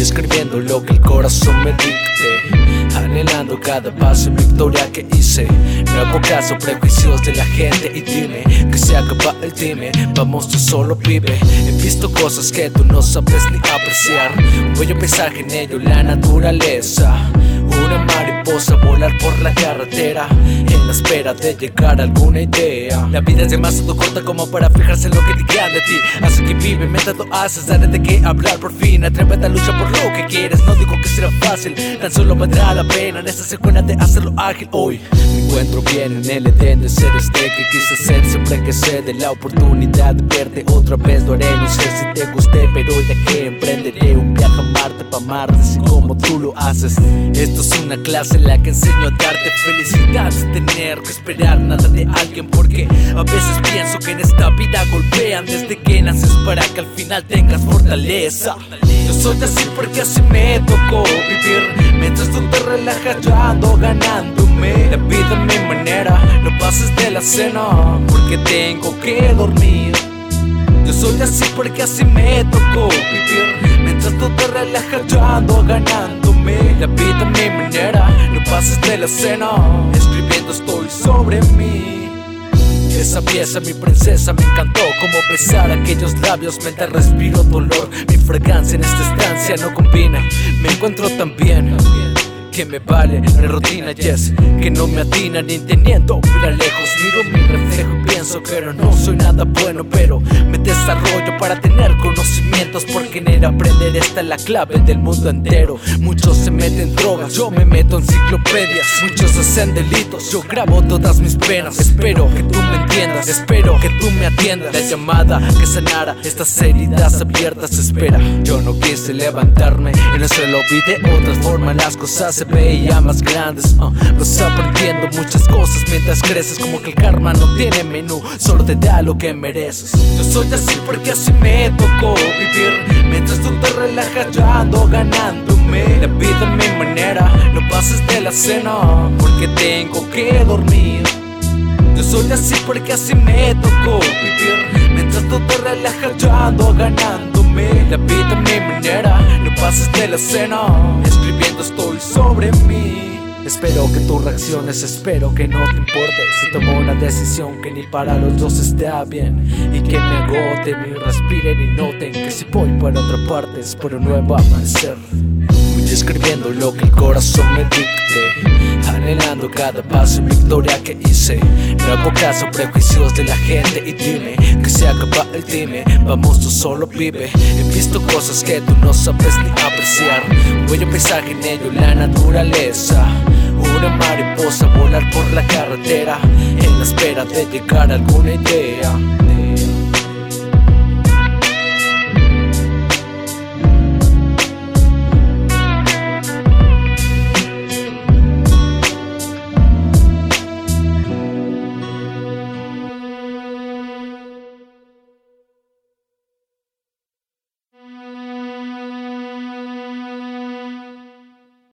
escribiendo lo que el corazón me dicte. Anhelando cada paso y victoria que hice. No hago caso prejuicios de la gente y dime Que se acaba el time, vamos tú solo vive. He visto cosas que tú no sabes ni apreciar. Un bello paisaje en ello, la naturaleza una mariposa volar por la carretera. En la espera de llegar a alguna idea. La vida es demasiado corta como para fijarse en lo que digan de ti. Así que vive mientras lo haces, dale de qué hablar. Por fin Atrévete a luchar por lo que quieres, no digo que será fácil Tan solo valdrá la pena. En esta secuencia de hacerlo ágil hoy Me encuentro bien en el Edén de ser este que quise ser. Siempre que sé de la oportunidad de verte otra vez lo haré. No sé si te guste, pero ya que emprenderé un viaje a Marte pa' Marte Así como tú lo haces. Esto es una clase en la que enseño a darte felicidad sin tener que esperar nada de alguien porque a veces pienso que en esta vida golpean desde que naces para que al final tengas fortaleza. Yo soy así porque así me tocó vivir mientras tú te relajas yo ando ganándome la vida a mi manera. No pases de la cena porque tengo que dormir. Yo soy así porque así me tocó vivir Mientras tú te relajas yo ando La vida a mi manera No pases de la escena. Escribiendo estoy sobre mí. Esa pieza, mi princesa, me encantó Como besar aquellos labios mientras respiro dolor. Mi fragancia en esta estancia no combina Me encuentro tan bien que me vale la rutina, yes Que no me atina ni teniendo Mira lejos, miro mi reflejo y pienso que no soy nada bueno Pero me desarrollo para tener conocimientos Porque en el aprender está la clave del mundo entero. Muchos se meten drogas, yo me meto en enciclopedias Muchos hacen delitos, yo grabo todas mis penas Espero que tú me entiendas, espero que tú me atiendas. La llamada que sanara estas heridas abiertas espera Yo no quise levantarme, en el suelo vi de otra forma las cosas se veía más grandes uh, Vas aprendiendo muchas cosas mientras creces Como que el karma no tiene menú, solo te da lo que mereces. Yo soy así porque así me tocó vivir Mientras tú te relajas yo ando ganándome. La vida a mi manera, no pases de la cena Porque tengo que dormir. Yo soy así porque así me tocó vivir Mientras tú te relajas yo ando ganándome. La vida a mi manera, no pases de la escena Estoy sobre mí. Espero que tú reacciones, espero que no te importe. Si tomo una decisión que ni para los dos está bien Y que me agoten y respiren y noten Que si voy para otra parte es por un nuevo amanecer. Voy escribiendo lo que el corazón me dicte Anhelando cada paso y victoria que hice. No hago prejuicios de la gente y dime Que se acaba el time, vamos tú solo vive. He visto cosas que tú no sabes ni apreciar. Un bello paisaje en ello, la naturaleza. Una mariposa volar por la carretera En la espera de llegar a alguna idea